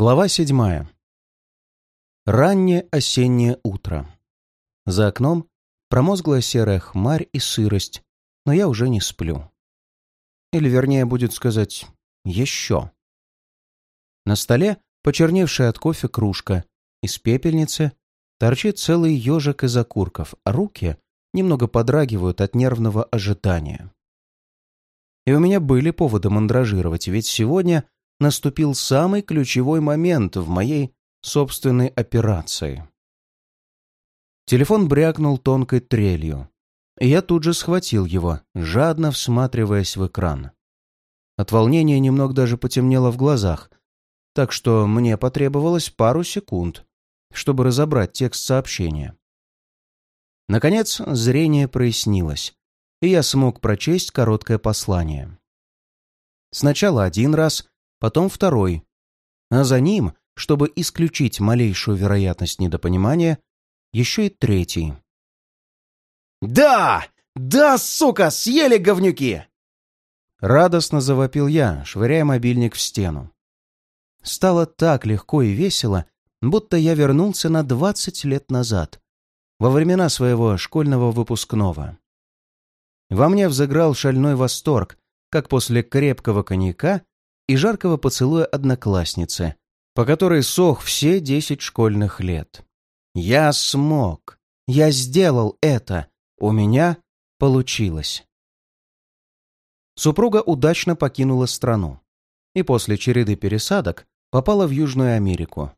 Глава седьмая. Раннее осеннее утро. За окном промозглая серая хмарь и сырость, но я уже не сплю. Или, вернее, будет сказать, еще. На столе почерневшая от кофе кружка, из пепельницы торчит целый ежик из окурков, а руки немного подрагивают от нервного ожидания. И у меня были поводы мандражировать, ведь сегодня наступил самый ключевой момент в моей собственной операции. Телефон брякнул тонкой трелью, и я тут же схватил его, жадно всматриваясь в экран. От волнения немного даже потемнело в глазах, так что мне потребовалось пару секунд, чтобы разобрать текст сообщения. Наконец, зрение прояснилось, и я смог прочесть короткое послание. Сначала один раз, потом второй. А за ним, чтобы исключить малейшую вероятность недопонимания, еще и третий. «Да! Да, сука, съели говнюки!» Радостно завопил я, швыряя мобильник в стену. Стало так легко и весело, будто я вернулся на двадцать лет назад, во времена своего школьного выпускного. Во мне взыграл шальной восторг, как после крепкого коньяка и жаркого поцелуя одноклассницы, по которой сох все десять школьных лет. Я смог. Я сделал это. У меня получилось. Супруга удачно покинула страну и после череды пересадок попала в Южную Америку.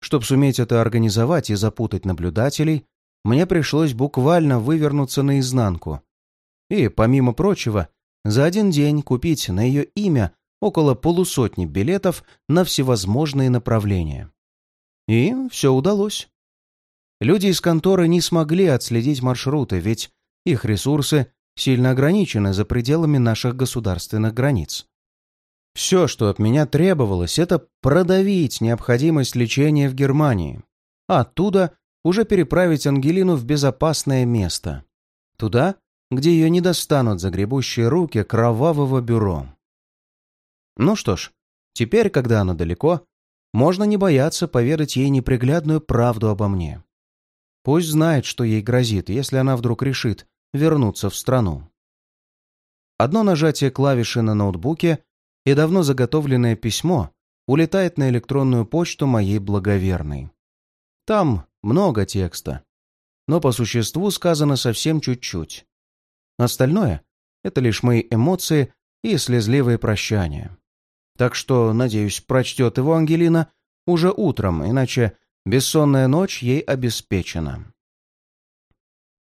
Чтобы суметь это организовать и запутать наблюдателей, мне пришлось буквально вывернуться наизнанку. И, помимо прочего, за один день купить на ее имя около полусотни билетов на всевозможные направления. И все удалось. Люди из конторы не смогли отследить маршруты, ведь их ресурсы сильно ограничены за пределами наших государственных границ. Все, что от меня требовалось, это продавить необходимость лечения в Германии, а оттуда уже переправить Ангелину в безопасное место. Туда, где ее не достанут загребущие руки кровавого бюро. Ну что ж, теперь, когда она далеко, можно не бояться поведать ей неприглядную правду обо мне. Пусть знает, что ей грозит, если она вдруг решит вернуться в страну. Одно нажатие клавиши на ноутбуке и давно заготовленное письмо улетает на электронную почту моей благоверной. Там много текста, но по существу сказано совсем чуть-чуть. Остальное — это лишь мои эмоции и слезливые прощания. Так что, надеюсь, прочтет его Ангелина уже утром, иначе бессонная ночь ей обеспечена.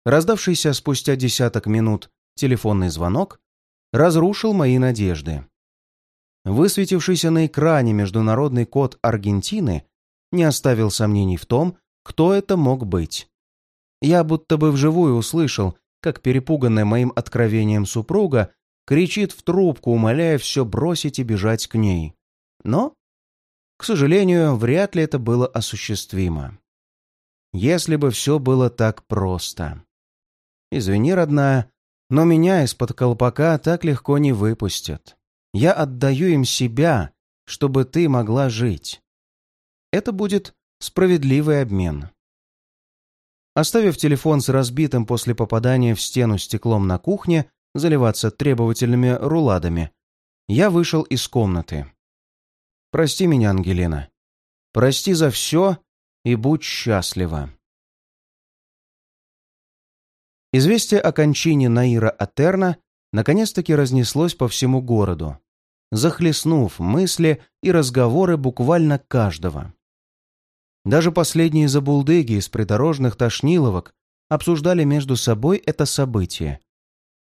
Раздавшийся спустя десяток минут телефонный звонок разрушил мои надежды. Высветившийся на экране международный код Аргентины не оставил сомнений в том, кто это мог быть. Я будто бы вживую услышал, как перепуганная моим откровением супруга кричит в трубку, умоляя все бросить и бежать к ней. Но, к сожалению, вряд ли это было осуществимо. Если бы все было так просто. Извини, родная, но меня из-под колпака так легко не выпустят. Я отдаю им себя, чтобы ты могла жить. Это будет справедливый обмен. Оставив телефон с разбитым после попадания в стену стеклом на кухне, заливаться требовательными руладами, я вышел из комнаты. «Прости меня, Ангелина. Прости за все и будь счастлива». Известие о кончине Наира Атерна наконец-таки разнеслось по всему городу, захлестнув мысли и разговоры буквально каждого. Даже последние забулдыги из придорожных тошниловок обсуждали между собой это событие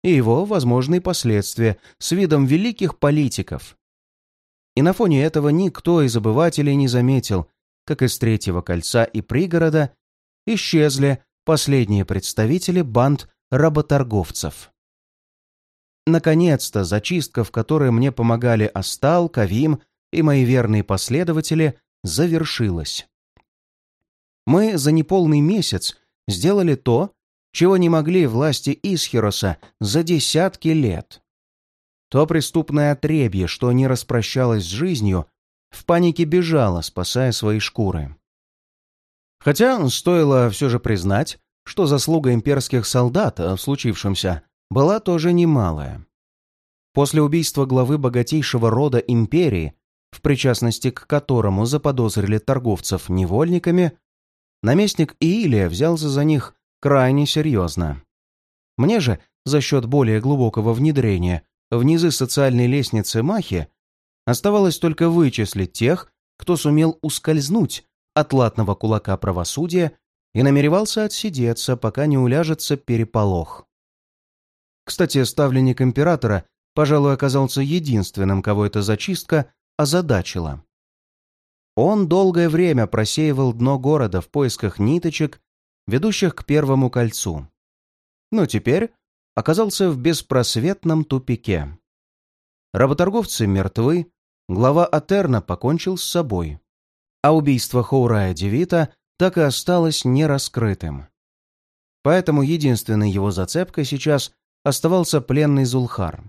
и его возможные последствия с видом великих политиков. И на фоне этого никто из обывателей не заметил, как из третьего кольца и пригорода исчезли последние представители банд работорговцев. Наконец-то зачистка, в которой мне помогали Астал, Кавим и мои верные последователи, завершилась. Мы за неполный месяц сделали то, чего не могли власти Исхироса за десятки лет. То преступное отребье, что не распрощалось с жизнью, в панике бежала, спасая свои шкуры. Хотя стоило все же признать, что заслуга имперских солдат в случившемся была тоже немалая. После убийства главы богатейшего рода империи, в причастности к которому заподозрили торговцев невольниками, наместник Иилия взялся за них крайне серьезно. Мне же, за счет более глубокого внедрения в низы социальной лестницы Махи, оставалось только вычислить тех, кто сумел ускользнуть от латного кулака правосудия и намеревался отсидеться, пока не уляжется переполох. Кстати, ставленник императора, пожалуй, оказался единственным, кого эта зачистка озадачила. Он долгое время просеивал дно города в поисках ниточек, ведущих к Первому кольцу. Но теперь оказался в беспросветном тупике. Работорговцы мертвы, глава Атерна покончил с собой, а убийство Хоурая Девита так и осталось нераскрытым. Поэтому единственной его зацепкой сейчас оставался пленный Зулхар.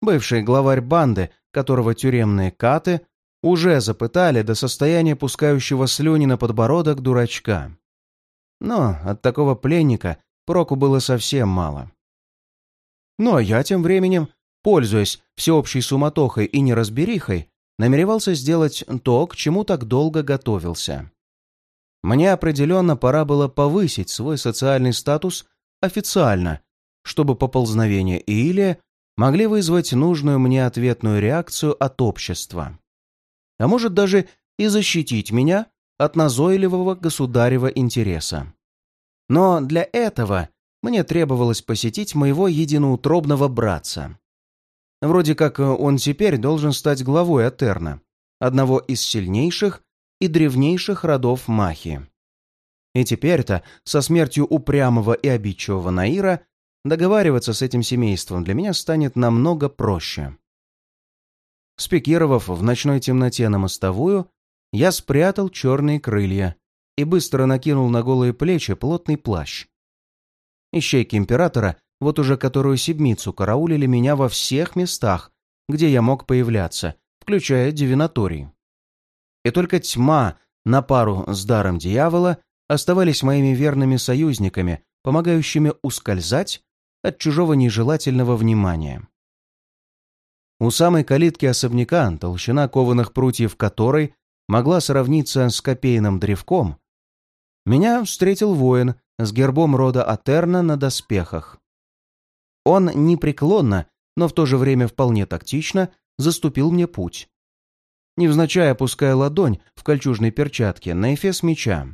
Бывший главарь банды, которого тюремные каты уже запытали до состояния пускающего слюни на подбородок дурачка. Но от такого пленника проку было совсем мало. Ну а я тем временем, пользуясь всеобщей суматохой и неразберихой, намеревался сделать то, к чему так долго готовился. Мне определенно пора было повысить свой социальный статус официально, чтобы поползновения Иилия могли вызвать нужную мне ответную реакцию от общества. А может даже и защитить меня от назойливого государева интереса. Но для этого мне требовалось посетить моего единоутробного братца. Вроде как он теперь должен стать главой Атерна, одного из сильнейших и древнейших родов Махи. И теперь-то, со смертью упрямого и обидчивого Наира, договариваться с этим семейством для меня станет намного проще. Спикировав в ночной темноте на мостовую, я спрятал черные крылья и быстро накинул на голые плечи плотный плащ. Ищейки Императора вот уже которую седмицу караулили меня во всех местах, где я мог появляться, включая дивинаторий и только тьма на пару с даром дьявола оставались моими верными союзниками, помогающими ускользать от чужого нежелательного внимания. У самой калитки особняка, толщина кованых прутьев которой могла сравниться с копейным древком, меня встретил воин с гербом рода Атерна на доспехах. Он непреклонно, но в то же время вполне тактично заступил мне путь, невзначай опуская ладонь в кольчужной перчатке на эфес меча.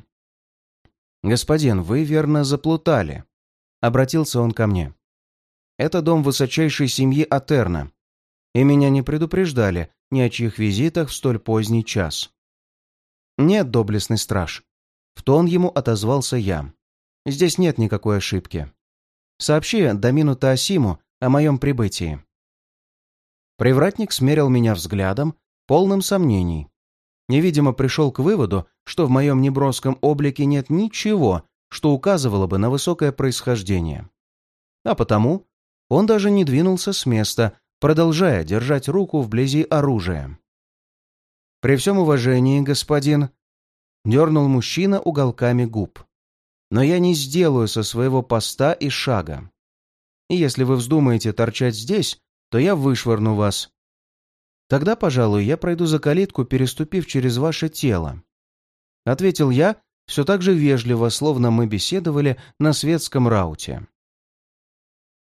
«Господин, вы верно заплутали», — обратился он ко мне. «Это дом высочайшей семьи Атерна, и меня не предупреждали ни о чьих визитах в столь поздний час». «Нет, доблестный страж», — в тон ему отозвался я. «Здесь нет никакой ошибки. Сообщи Дамину Таосиму о моем прибытии». Привратник смерил меня взглядом, полным сомнений. Невидимо пришел к выводу, что в моем неброском облике нет ничего, что указывало бы на высокое происхождение. А потому он даже не двинулся с места, продолжая держать руку вблизи оружия. «При всем уважении, господин...» — дернул мужчина уголками губ. «Но я не сделаю со своего поста и шага. И если вы вздумаете торчать здесь, то я вышвырну вас, Тогда, пожалуй, я пройду за калитку, переступив через ваше тело. Ответил я, все так же вежливо, словно мы беседовали на светском рауте.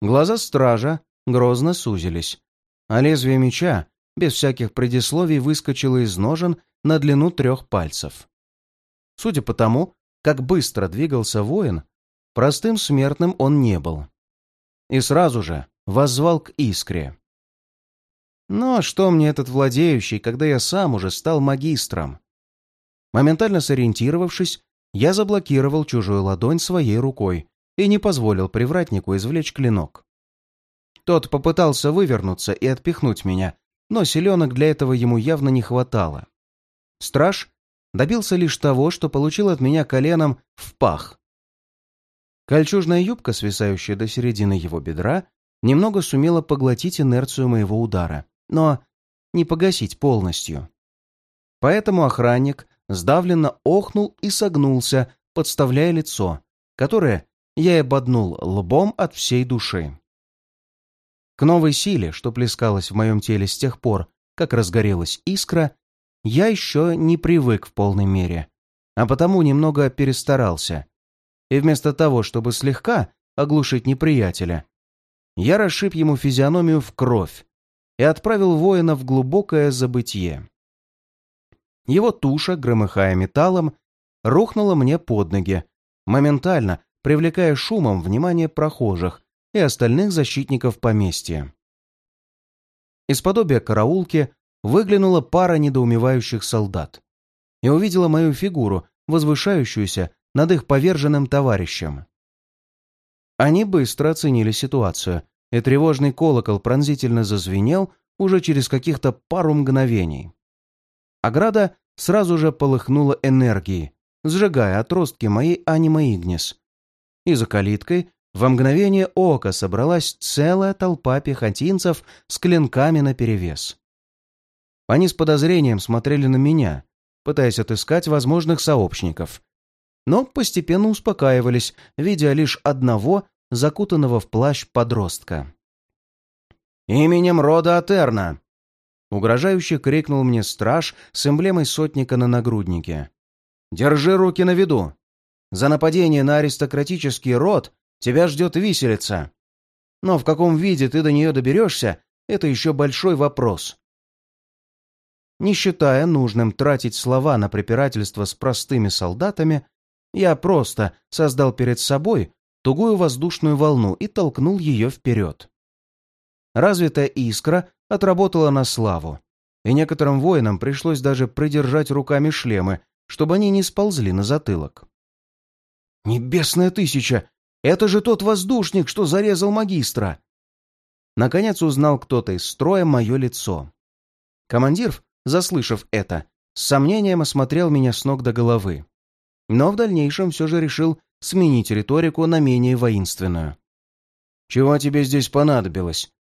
Глаза стража грозно сузились, а лезвие меча, без всяких предисловий, выскочило из ножен на длину трех пальцев. Судя по тому, как быстро двигался воин, простым смертным он не был. И сразу же воззвал к искре. Но что мне этот владеющий, когда я сам уже стал магистром? Моментально сориентировавшись, я заблокировал чужую ладонь своей рукой и не позволил привратнику извлечь клинок. Тот попытался вывернуться и отпихнуть меня, но селенок для этого ему явно не хватало. Страж добился лишь того, что получил от меня коленом в пах. Кольчужная юбка, свисающая до середины его бедра, немного сумела поглотить инерцию моего удара, но не погасить полностью. Поэтому охранник сдавленно охнул и согнулся, подставляя лицо, которое я и ободнул лбом от всей души. К новой силе, что плескалась в моем теле с тех пор, как разгорелась искра, я еще не привык в полной мере, а потому немного перестарался. И вместо того, чтобы слегка оглушить неприятеля, я расшиб ему физиономию в кровь и отправил воина в глубокое забытье. Его туша, громыхая металлом, рухнула мне под ноги, моментально привлекая шумом внимание прохожих и остальных защитников поместья. Из подобия караулки выглянула пара недоумевающих солдат и увидела мою фигуру, возвышающуюся над их поверженным товарищем. Они быстро оценили ситуацию, и тревожный колокол пронзительно зазвенел уже через каких-то пару мгновений. Ограда сразу же полыхнула энергией, сжигая отростки моей аниме Игнис. И за калиткой во мгновение ока собралась целая толпа пехотинцев с клинками наперевес. Они с подозрением смотрели на меня, пытаясь отыскать возможных сообщников, но постепенно успокаивались, видя лишь одного закутанного в плащ подростка. «Именем рода Атерна!» Угрожающе крикнул мне страж с эмблемой сотника на нагруднике. «Держи руки на виду! За нападение на аристократический род тебя ждет виселица. Но в каком виде ты до нее доберешься, это еще большой вопрос. Не считая нужным тратить слова на препирательство с простыми солдатами, я просто создал перед собой тугую воздушную волну и толкнул ее вперед. Развитая искра отработала на славу, и некоторым воинам пришлось даже придержать руками шлемы, чтобы они не сползли на затылок. «Небесная тысяча! Это же тот воздушник, что зарезал магистра!» Наконец узнал кто-то из строя мое лицо. Командир, заслышав это, с сомнением осмотрел меня с ног до головы. Но в дальнейшем все же решил сменить риторику на менее воинственную. «Чего тебе здесь понадобилось?»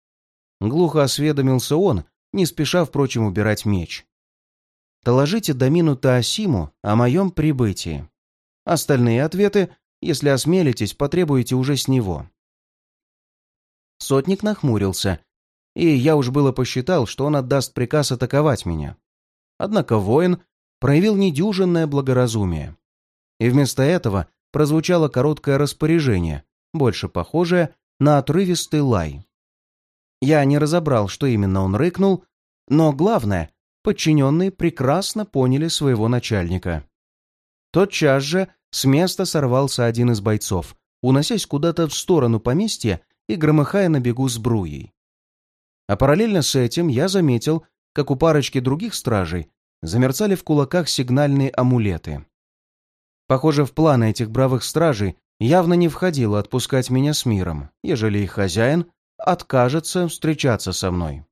Глухо осведомился он, не спеша, впрочем, убирать меч. «Доложите Домину Таосиму о моем прибытии. Остальные ответы, если осмелитесь, потребуете уже с него». Сотник нахмурился, и я уж было посчитал, что он отдаст приказ атаковать меня. Однако воин проявил недюжинное благоразумие. И вместо этого прозвучало короткое распоряжение, больше похожее на отрывистый лай. Я не разобрал, что именно он рыкнул, но главное, подчиненные прекрасно поняли своего начальника. Тотчас же с места сорвался один из бойцов, уносясь куда-то в сторону поместья и громыхая на бегу с бруей. А параллельно с этим я заметил, как у парочки других стражей замерцали в кулаках сигнальные амулеты. Похоже, в планы этих бравых стражей явно не входило отпускать меня с миром, ежели их хозяин откажется встречаться со мной.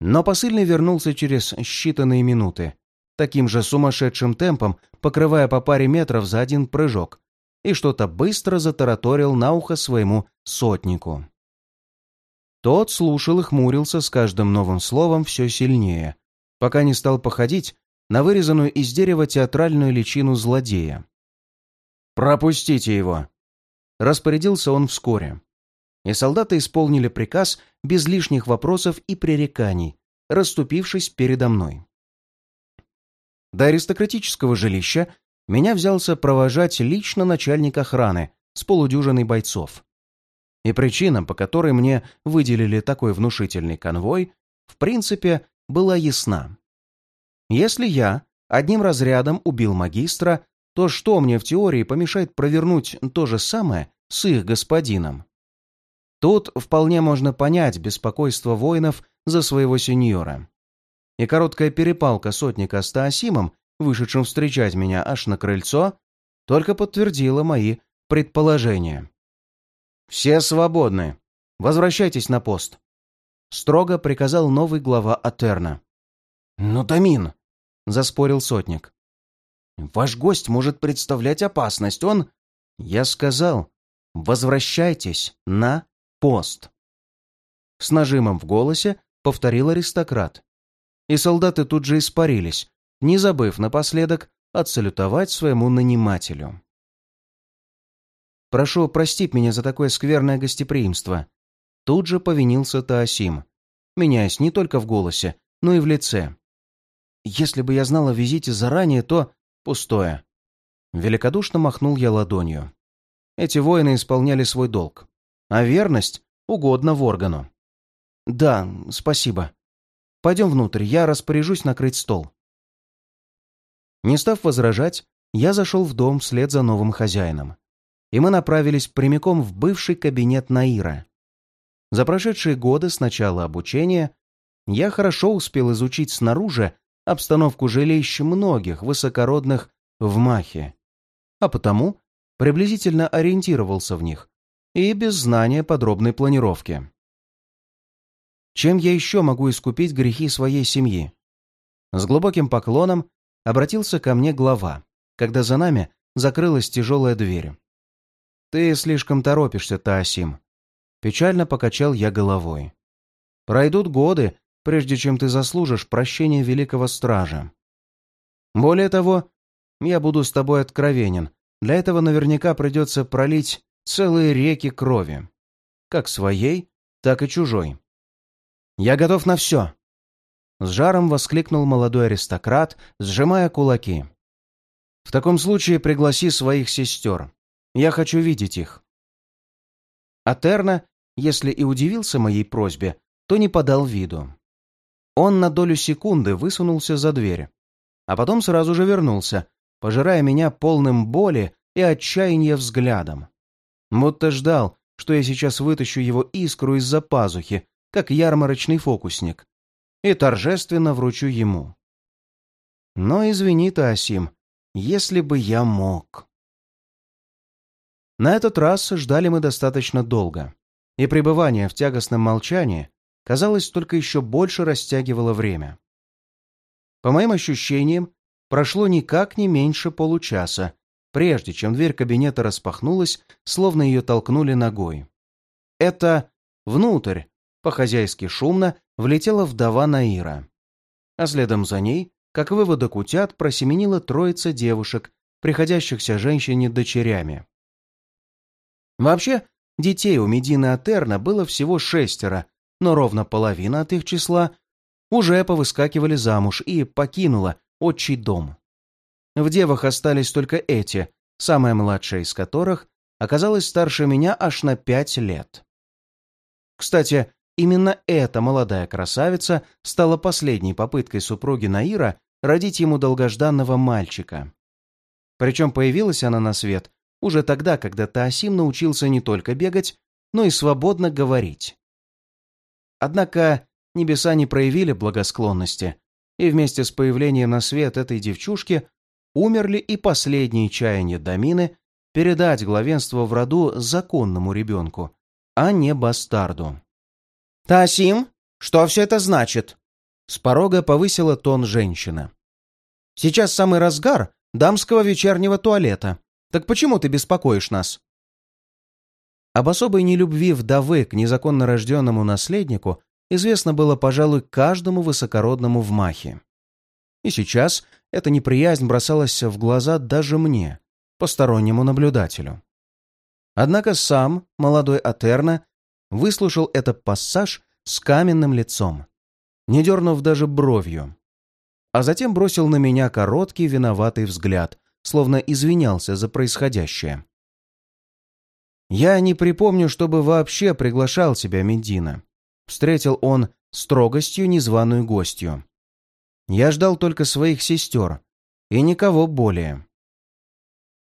Но посыльный вернулся через считанные минуты, таким же сумасшедшим темпом, покрывая по паре метров за один прыжок, и что-то быстро затараторил на ухо своему сотнику. Тот слушал и хмурился с каждым новым словом все сильнее, пока не стал походить на вырезанную из дерева театральную личину злодея. «Пропустите его!» Распорядился он вскоре. И солдаты исполнили приказ без лишних вопросов и пререканий, расступившись передо мной. До аристократического жилища меня взялся провожать лично начальник охраны с полудюжиной бойцов. И причина, по которой мне выделили такой внушительный конвой, в принципе, была ясна. Если я одним разрядом убил магистра, то что мне в теории помешает провернуть то же самое с их господином? Тут вполне можно понять беспокойство воинов за своего сеньора. И короткая перепалка сотника с Таосимом, вышедшим встречать меня аж на крыльцо, только подтвердила мои предположения. «Все свободны. Возвращайтесь на пост», — строго приказал новый глава Атерна. «Но, Тамин!» — заспорил сотник. «Ваш гость может представлять опасность. Он...» «Я сказал, возвращайтесь на пост!» С нажимом в голосе повторил аристократ. И солдаты тут же испарились, не забыв напоследок отсалютовать своему нанимателю. «Прошу простить меня за такое скверное гостеприимство». Тут же повинился Таосим, меняясь не только в голосе, но и в лице. «Если бы я знал о визите заранее, то...» «Пустое». Великодушно махнул я ладонью. Эти воины исполняли свой долг, а верность угодна в органу. «Да, спасибо. Пойдем внутрь, я распоряжусь накрыть стол». Не став возражать, я зашел в дом вслед за новым хозяином и мы направились прямиком в бывший кабинет Наира. За прошедшие годы с начала обучения я хорошо успел изучить снаружи обстановку жилищ многих высокородных в Махе, а потому приблизительно ориентировался в них и без знания подробной планировки. Чем я еще могу искупить грехи своей семьи? С глубоким поклоном обратился ко мне глава, когда за нами закрылась тяжелая дверь. «Ты слишком торопишься, Таосим». Печально покачал я головой. «Пройдут годы, прежде чем ты заслужишь прощения великого стража. Более того, я буду с тобой откровенен. Для этого наверняка придется пролить целые реки крови. Как своей, так и чужой. Я готов на все!» С жаром воскликнул молодой аристократ, сжимая кулаки. «В таком случае пригласи своих сестер. Я хочу видеть их». Атерна, если и удивился моей просьбе, то не подал виду. Он на долю секунды высунулся за дверь, а потом сразу же вернулся, пожирая меня полным боли и отчаяния взглядом. Будто ждал, что я сейчас вытащу его искру из-за пазухи, как ярмарочный фокусник, и торжественно вручу ему. Но извини, Таосим, если бы я мог. На этот раз ждали мы достаточно долго, и пребывание в тягостном молчании, казалось, только еще больше растягивало время. По моим ощущениям, прошло никак не меньше получаса, прежде чем дверь кабинета распахнулась, словно ее толкнули ногой. Это внутрь, по-хозяйски шумно, влетела вдова Наира. А следом за ней, как выводок утят, просеменила троица девушек, приходящихся женщине дочерями. Вообще, детей у Медины Атерна было всего шестеро, но ровно половина от их числа уже повыскакивали замуж и покинула отчий дом. В девах остались только эти, самая младшая из которых оказалась старше меня аж на пять лет. Кстати, именно эта молодая красавица стала последней попыткой супруги Наира родить ему долгожданного мальчика. Причем появилась она на свет уже тогда, когда Таосим научился не только бегать, но и свободно говорить. Однако небеса не проявили благосклонности, и вместе с появлением на свет этой девчушки умерли и последние чаяния Домины передать главенство в роду законному ребенку, а не бастарду. «Таосим, что все это значит?» С порога повысила тон женщина. «Сейчас самый разгар дамского вечернего туалета. Так почему ты беспокоишь нас?» Об особой нелюбви вдовы к незаконно рожденному наследнику известно было, пожалуй, каждому высокородному в Махе. И сейчас эта неприязнь бросалась в глаза даже мне, постороннему наблюдателю. Однако сам молодой Атерна выслушал этот пассаж с каменным лицом, не дернув даже бровью, а затем бросил на меня короткий виноватый взгляд, словно извинялся за происходящее. «Я не припомню, чтобы вообще приглашал тебя, Медина», — встретил он строгостью незваную гостью. «Я ждал только своих сестер и никого более».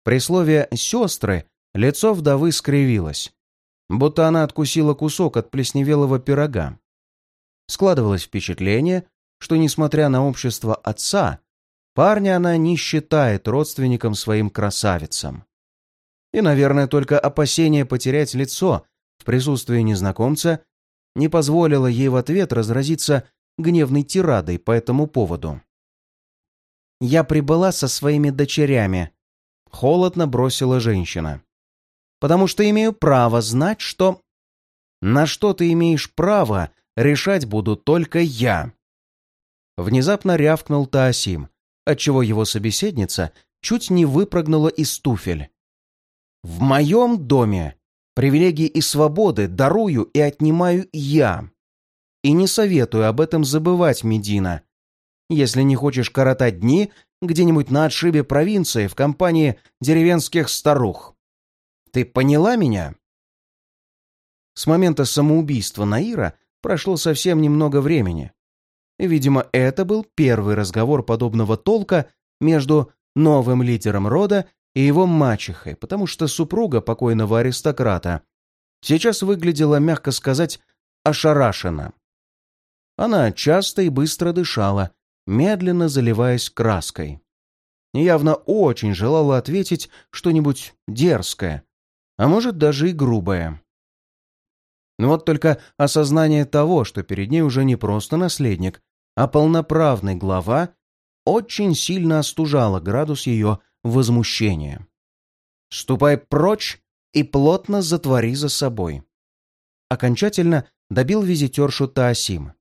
При слове «сестры» лицо вдовы скривилось, будто она откусила кусок от плесневелого пирога. Складывалось впечатление, что, несмотря на общество отца, Парня она не считает родственником своим красавицам. И, наверное, только опасение потерять лицо в присутствии незнакомца не позволило ей в ответ разразиться гневной тирадой по этому поводу. «Я прибыла со своими дочерями», — холодно бросила женщина. «Потому что имею право знать, что...» «На что ты имеешь право, решать буду только я». Внезапно рявкнул Таосим, отчего его собеседница чуть не выпрыгнула из туфель. «В моем доме привилегии и свободы дарую и отнимаю я. И не советую об этом забывать, Медина. Если не хочешь коротать дни где-нибудь на отшибе провинции в компании деревенских старух. Ты поняла меня?» С момента самоубийства Наира прошло совсем немного времени. Видимо, это был первый разговор подобного толка между новым лидером рода и его мачехой, потому что супруга покойного аристократа сейчас выглядела, мягко сказать, ошарашенно. Она часто и быстро дышала, медленно заливаясь краской. Явно очень желала ответить что-нибудь дерзкое, а может даже и грубое. Но вот только осознание того, что перед ней уже не просто наследник, а полноправный глава, очень сильно остужало градус ее возмущения. «Ступай прочь и плотно затвори за собой». Окончательно добил визитершу Таосим.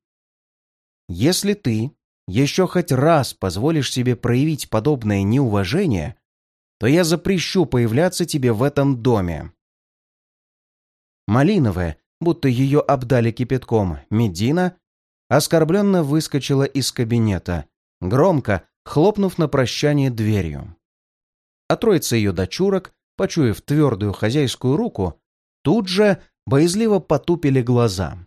«Если ты еще хоть раз позволишь себе проявить подобное неуважение, то я запрещу появляться тебе в этом доме». Малиновая, будто ее обдали кипятком, Медина оскорбленно выскочила из кабинета, громко хлопнув на прощание дверью. А троица ее дочурок, почуяв твердую хозяйскую руку, тут же боязливо потупили глаза,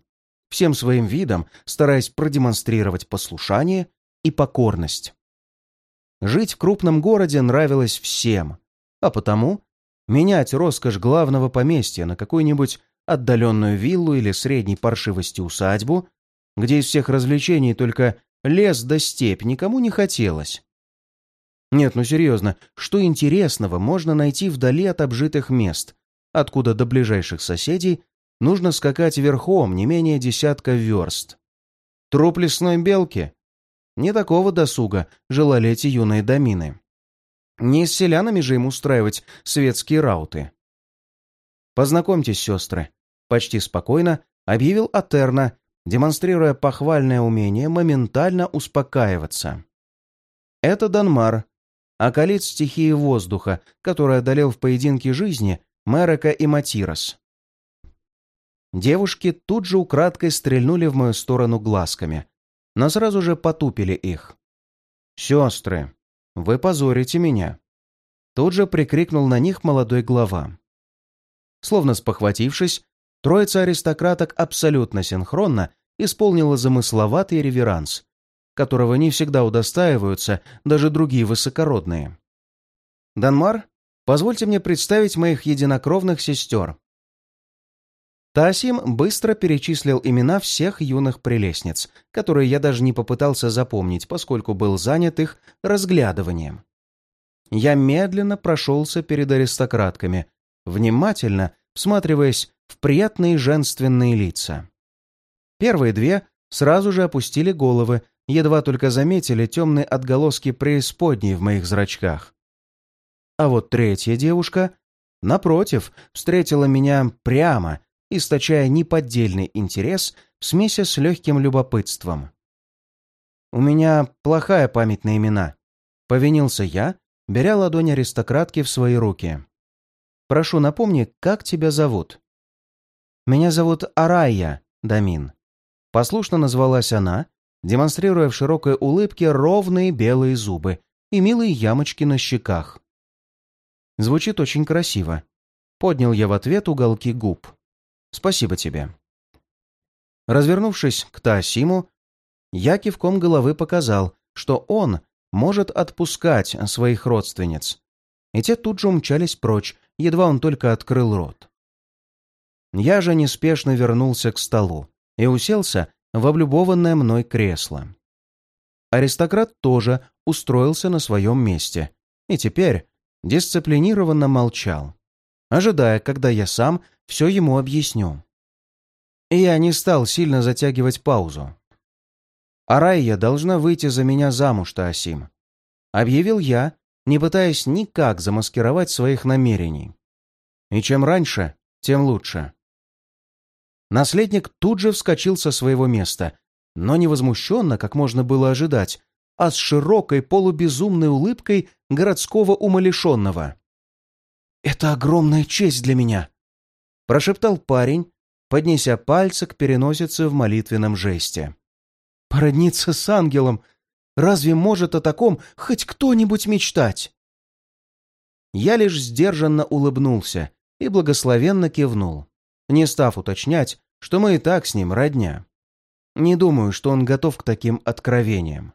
всем своим видом стараясь продемонстрировать послушание и покорность. Жить в крупном городе нравилось всем, а потому менять роскошь главного поместья на какую-нибудь отдаленную виллу или средней паршивости усадьбу, где из всех развлечений только лес да степь никому не хотелось. Нет, ну серьезно, что интересного можно найти вдали от обжитых мест, откуда до ближайших соседей нужно скакать верхом не менее десятка верст? Труп лесной белки? Не такого досуга желали эти юные домины. Не с селянами же им устраивать светские рауты. Познакомьтесь, сестры, почти спокойно объявил Атерна, демонстрируя похвальное умение моментально успокаиваться. Это Данмар, околит стихии воздуха, который одолел в поединке жизни Мерека и Матирос. Девушки тут же украдкой стрельнули в мою сторону глазками, но сразу же потупили их. «Сестры, вы позорите меня!» Тут же прикрикнул на них молодой глава. Словно спохватившись, Троица аристократок абсолютно синхронно исполнила замысловатый реверанс, которого не всегда удостаиваются даже другие высокородные. «Данмар, позвольте мне представить моих единокровных сестер». Тасим быстро перечислил имена всех юных прелестниц, которые я даже не попытался запомнить, поскольку был занят их разглядыванием. Я медленно прошелся перед аристократками, внимательно всматриваясь в приятные женственные лица. Первые две сразу же опустили головы, едва только заметили темные отголоски преисподней в моих зрачках. А вот третья девушка, напротив, встретила меня прямо, источая неподдельный интерес в смеси с легким любопытством. «У меня плохая память на имена», — повинился я, беря ладонь аристократки в свои руки. «Прошу, напомни, как тебя зовут?» «Меня зовут Арайя, Дамин». Послушно назвалась она, демонстрируя в широкой улыбке ровные белые зубы и милые ямочки на щеках. Звучит очень красиво. Поднял я в ответ уголки губ. Спасибо тебе. Развернувшись к Таосиму, я кивком головы показал, что он может отпускать своих родственниц. И те тут же умчались прочь, едва он только открыл рот. Я же неспешно вернулся к столу и уселся в облюбованное мной кресло. Аристократ тоже устроился на своем месте и теперь дисциплинированно молчал, ожидая, когда я сам все ему объясню. И я не стал сильно затягивать паузу. «Арайя должна выйти за меня замуж, Таосим», — объявил я, не пытаясь никак замаскировать своих намерений. «И чем раньше, тем лучше». Наследник тут же вскочил со своего места, но не возмущенно, как можно было ожидать, а с широкой полубезумной улыбкой городского умалишенного. «Это огромная честь для меня», — прошептал парень, поднеся пальцы к переносице в молитвенном жесте. «Породниться с ангелом! Разве может о таком хоть кто-нибудь мечтать?» Я лишь сдержанно улыбнулся и благословенно кивнул, не став уточнять, что мы и так с ним родня. Не думаю, что он готов к таким откровениям.